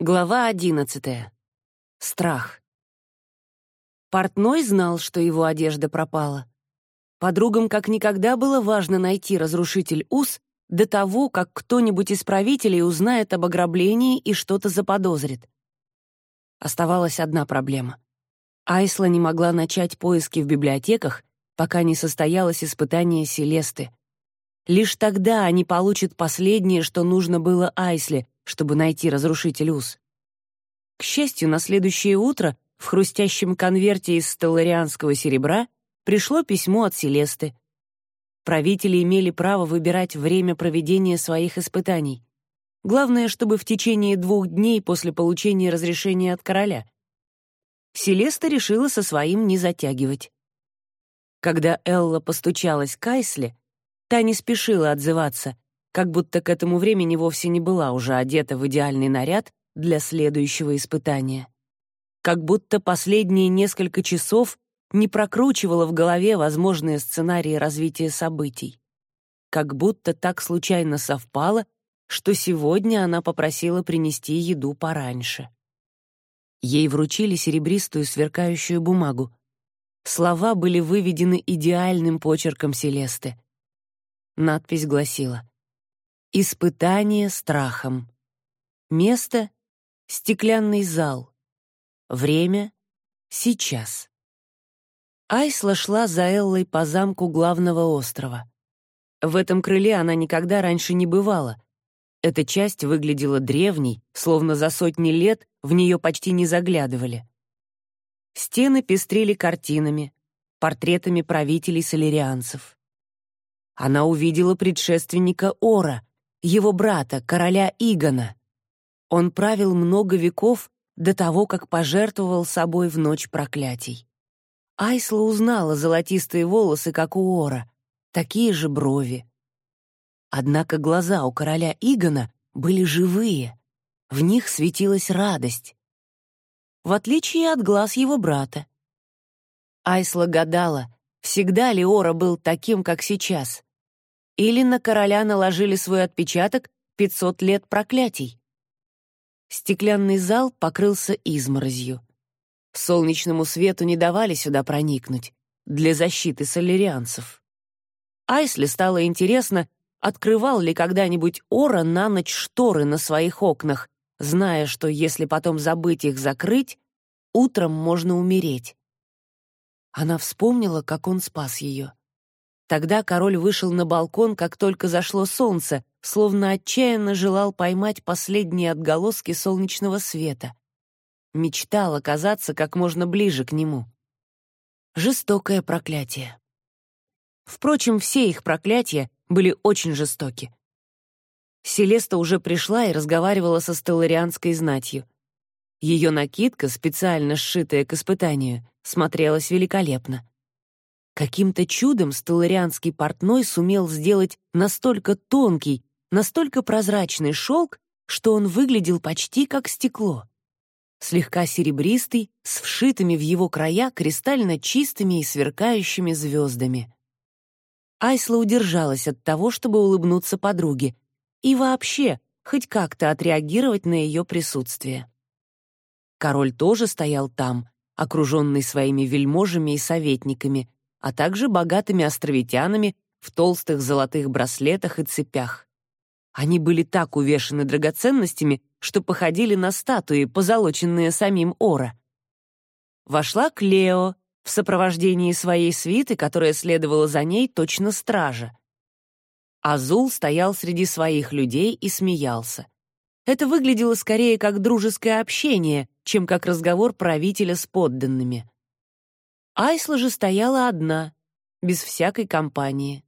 Глава одиннадцатая. Страх. Портной знал, что его одежда пропала. Подругам как никогда было важно найти разрушитель уз до того, как кто-нибудь из правителей узнает об ограблении и что-то заподозрит. Оставалась одна проблема. Айсла не могла начать поиски в библиотеках, пока не состоялось испытание Селесты. Лишь тогда они получат последнее, что нужно было Айсле — чтобы найти разрушитель уз. К счастью, на следующее утро в хрустящем конверте из стелларианского серебра пришло письмо от Селесты. Правители имели право выбирать время проведения своих испытаний. Главное, чтобы в течение двух дней после получения разрешения от короля. Селеста решила со своим не затягивать. Когда Элла постучалась к Айсле, та не спешила отзываться — как будто к этому времени вовсе не была уже одета в идеальный наряд для следующего испытания. Как будто последние несколько часов не прокручивала в голове возможные сценарии развития событий. Как будто так случайно совпало, что сегодня она попросила принести еду пораньше. Ей вручили серебристую сверкающую бумагу. Слова были выведены идеальным почерком Селесты. Надпись гласила Испытание страхом. Место — стеклянный зал. Время — сейчас. Айсла шла за Эллой по замку главного острова. В этом крыле она никогда раньше не бывала. Эта часть выглядела древней, словно за сотни лет в нее почти не заглядывали. Стены пестрили картинами, портретами правителей солерианцев. Она увидела предшественника Ора — его брата, короля Игона. Он правил много веков до того, как пожертвовал собой в ночь проклятий. Айсла узнала золотистые волосы, как у Ора, такие же брови. Однако глаза у короля Игона были живые, в них светилась радость. В отличие от глаз его брата. Айсла гадала, всегда ли Ора был таким, как сейчас или на короля наложили свой отпечаток 500 лет проклятий. Стеклянный зал покрылся изморозью. Солнечному свету не давали сюда проникнуть для защиты солерианцев. Айсли стало интересно, открывал ли когда-нибудь Ора на ночь шторы на своих окнах, зная, что если потом забыть их закрыть, утром можно умереть. Она вспомнила, как он спас ее. Тогда король вышел на балкон, как только зашло солнце, словно отчаянно желал поймать последние отголоски солнечного света. Мечтал оказаться как можно ближе к нему. Жестокое проклятие. Впрочем, все их проклятия были очень жестоки. Селеста уже пришла и разговаривала со стелларианской знатью. Ее накидка, специально сшитая к испытанию, смотрелась великолепно. Каким-то чудом стелларианский портной сумел сделать настолько тонкий, настолько прозрачный шелк, что он выглядел почти как стекло. Слегка серебристый, с вшитыми в его края кристально чистыми и сверкающими звездами. Айсла удержалась от того, чтобы улыбнуться подруге, и вообще хоть как-то отреагировать на ее присутствие. Король тоже стоял там, окруженный своими вельможами и советниками, а также богатыми островитянами в толстых золотых браслетах и цепях. Они были так увешаны драгоценностями, что походили на статуи, позолоченные самим Ора. Вошла Клео в сопровождении своей свиты, которая следовала за ней точно стража. Азул стоял среди своих людей и смеялся. Это выглядело скорее как дружеское общение, чем как разговор правителя с подданными. Айсла же стояла одна, без всякой компании.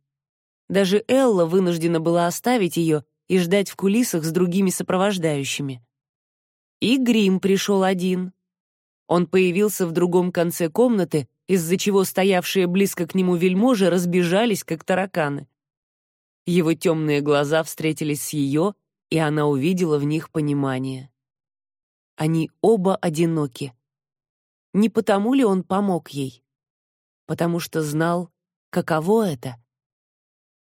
Даже Элла вынуждена была оставить ее и ждать в кулисах с другими сопровождающими. И Грим пришел один. Он появился в другом конце комнаты, из-за чего стоявшие близко к нему вельможи разбежались, как тараканы. Его темные глаза встретились с ее, и она увидела в них понимание. Они оба одиноки. Не потому ли он помог ей? Потому что знал, каково это?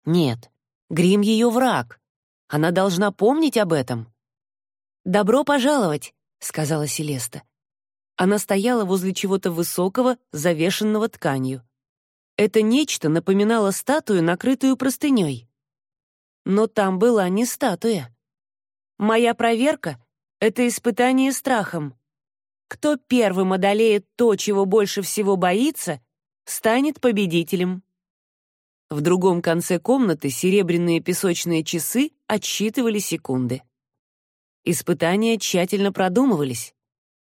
Нет, Грим ее враг. Она должна помнить об этом. «Добро пожаловать!» — сказала Селеста. Она стояла возле чего-то высокого, завешенного тканью. Это нечто напоминало статую, накрытую простыней. Но там была не статуя. Моя проверка — это испытание страхом. Кто первым одолеет то, чего больше всего боится, станет победителем. В другом конце комнаты серебряные песочные часы отсчитывали секунды. Испытания тщательно продумывались.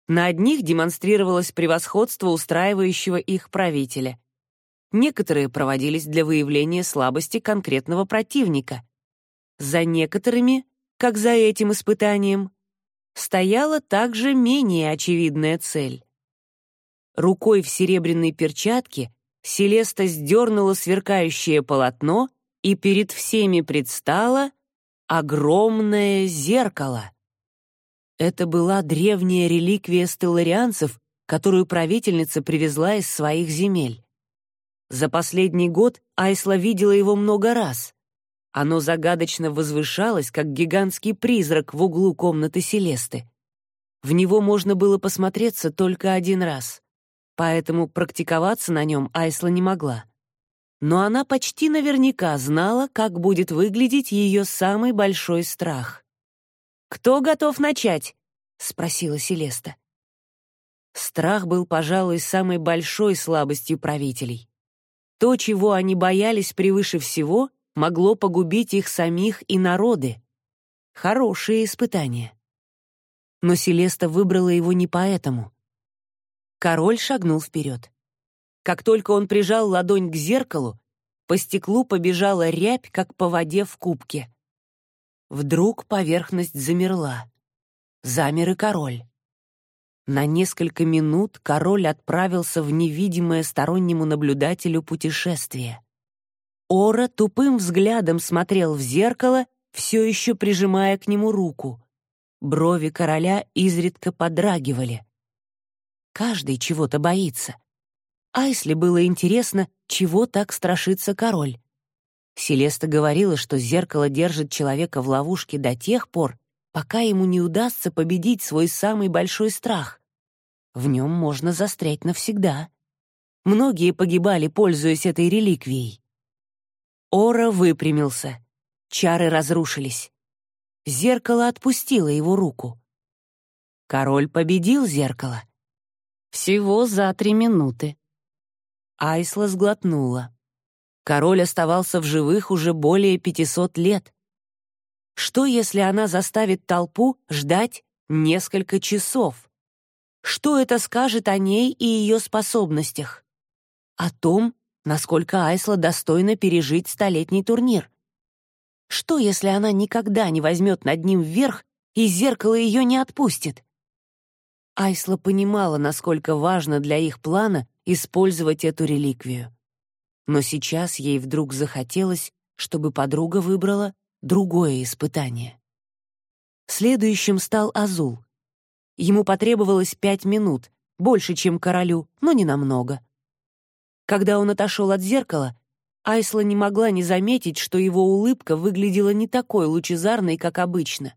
На одних демонстрировалось превосходство устраивающего их правителя. Некоторые проводились для выявления слабости конкретного противника. За некоторыми, как за этим испытанием, стояла также менее очевидная цель. Рукой в серебряной перчатке Селеста сдернула сверкающее полотно, и перед всеми предстало огромное зеркало. Это была древняя реликвия стелларианцев, которую правительница привезла из своих земель. За последний год Айсла видела его много раз. Оно загадочно возвышалось, как гигантский призрак в углу комнаты Селесты. В него можно было посмотреться только один раз, поэтому практиковаться на нем Айсла не могла. Но она почти наверняка знала, как будет выглядеть ее самый большой страх. «Кто готов начать?» — спросила Селеста. Страх был, пожалуй, самой большой слабостью правителей. То, чего они боялись превыше всего, могло погубить их самих и народы. Хорошие испытания. Но Селеста выбрала его не поэтому. Король шагнул вперед. Как только он прижал ладонь к зеркалу, по стеклу побежала рябь, как по воде в кубке. Вдруг поверхность замерла. Замер и король. На несколько минут король отправился в невидимое стороннему наблюдателю путешествие. Ора тупым взглядом смотрел в зеркало, все еще прижимая к нему руку. Брови короля изредка подрагивали. Каждый чего-то боится. Айсли было интересно, чего так страшится король. Селеста говорила, что зеркало держит человека в ловушке до тех пор, пока ему не удастся победить свой самый большой страх. В нем можно застрять навсегда. Многие погибали, пользуясь этой реликвией. Ора выпрямился. Чары разрушились. Зеркало отпустило его руку. Король победил зеркало. Всего за три минуты. Айсла сглотнула. Король оставался в живых уже более 500 лет. Что, если она заставит толпу ждать несколько часов? Что это скажет о ней и ее способностях? О том, насколько Айсла достойна пережить столетний турнир. Что, если она никогда не возьмет над ним вверх, и зеркало ее не отпустит? Айсла понимала, насколько важно для их плана использовать эту реликвию но сейчас ей вдруг захотелось, чтобы подруга выбрала другое испытание. Следующим стал Азул. Ему потребовалось пять минут, больше, чем королю, но не намного. Когда он отошел от зеркала, Айсла не могла не заметить, что его улыбка выглядела не такой лучезарной, как обычно.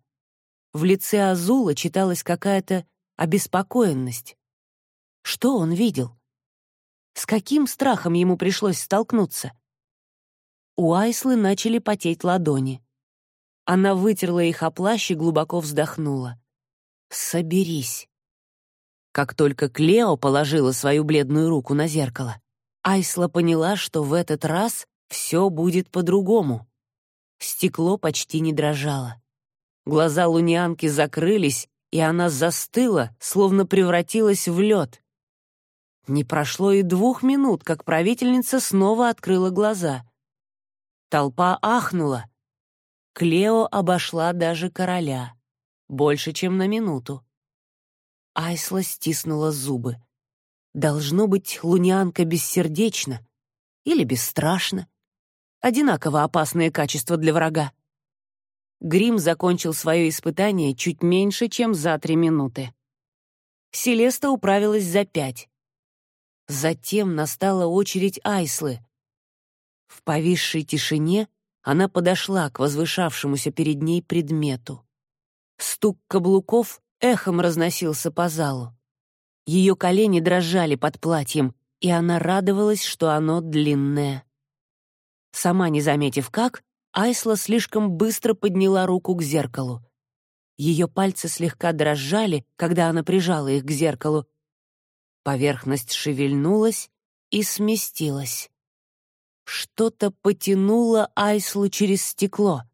В лице Азула читалась какая-то обеспокоенность. Что он видел? С каким страхом ему пришлось столкнуться? У Айслы начали потеть ладони. Она вытерла их о плащ и глубоко вздохнула. «Соберись». Как только Клео положила свою бледную руку на зеркало, Айсла поняла, что в этот раз все будет по-другому. Стекло почти не дрожало. Глаза лунианки закрылись, и она застыла, словно превратилась в лед. Не прошло и двух минут, как правительница снова открыла глаза. Толпа ахнула. Клео обошла даже короля. Больше, чем на минуту. Айсла стиснула зубы. Должно быть, лунианка бессердечна или бесстрашна. Одинаково опасные качества для врага. Грим закончил свое испытание чуть меньше, чем за три минуты. Селеста управилась за пять. Затем настала очередь Айслы. В повисшей тишине она подошла к возвышавшемуся перед ней предмету. Стук каблуков эхом разносился по залу. Ее колени дрожали под платьем, и она радовалась, что оно длинное. Сама не заметив как, Айсла слишком быстро подняла руку к зеркалу. Ее пальцы слегка дрожали, когда она прижала их к зеркалу. Поверхность шевельнулась и сместилась. Что-то потянуло Айслу через стекло —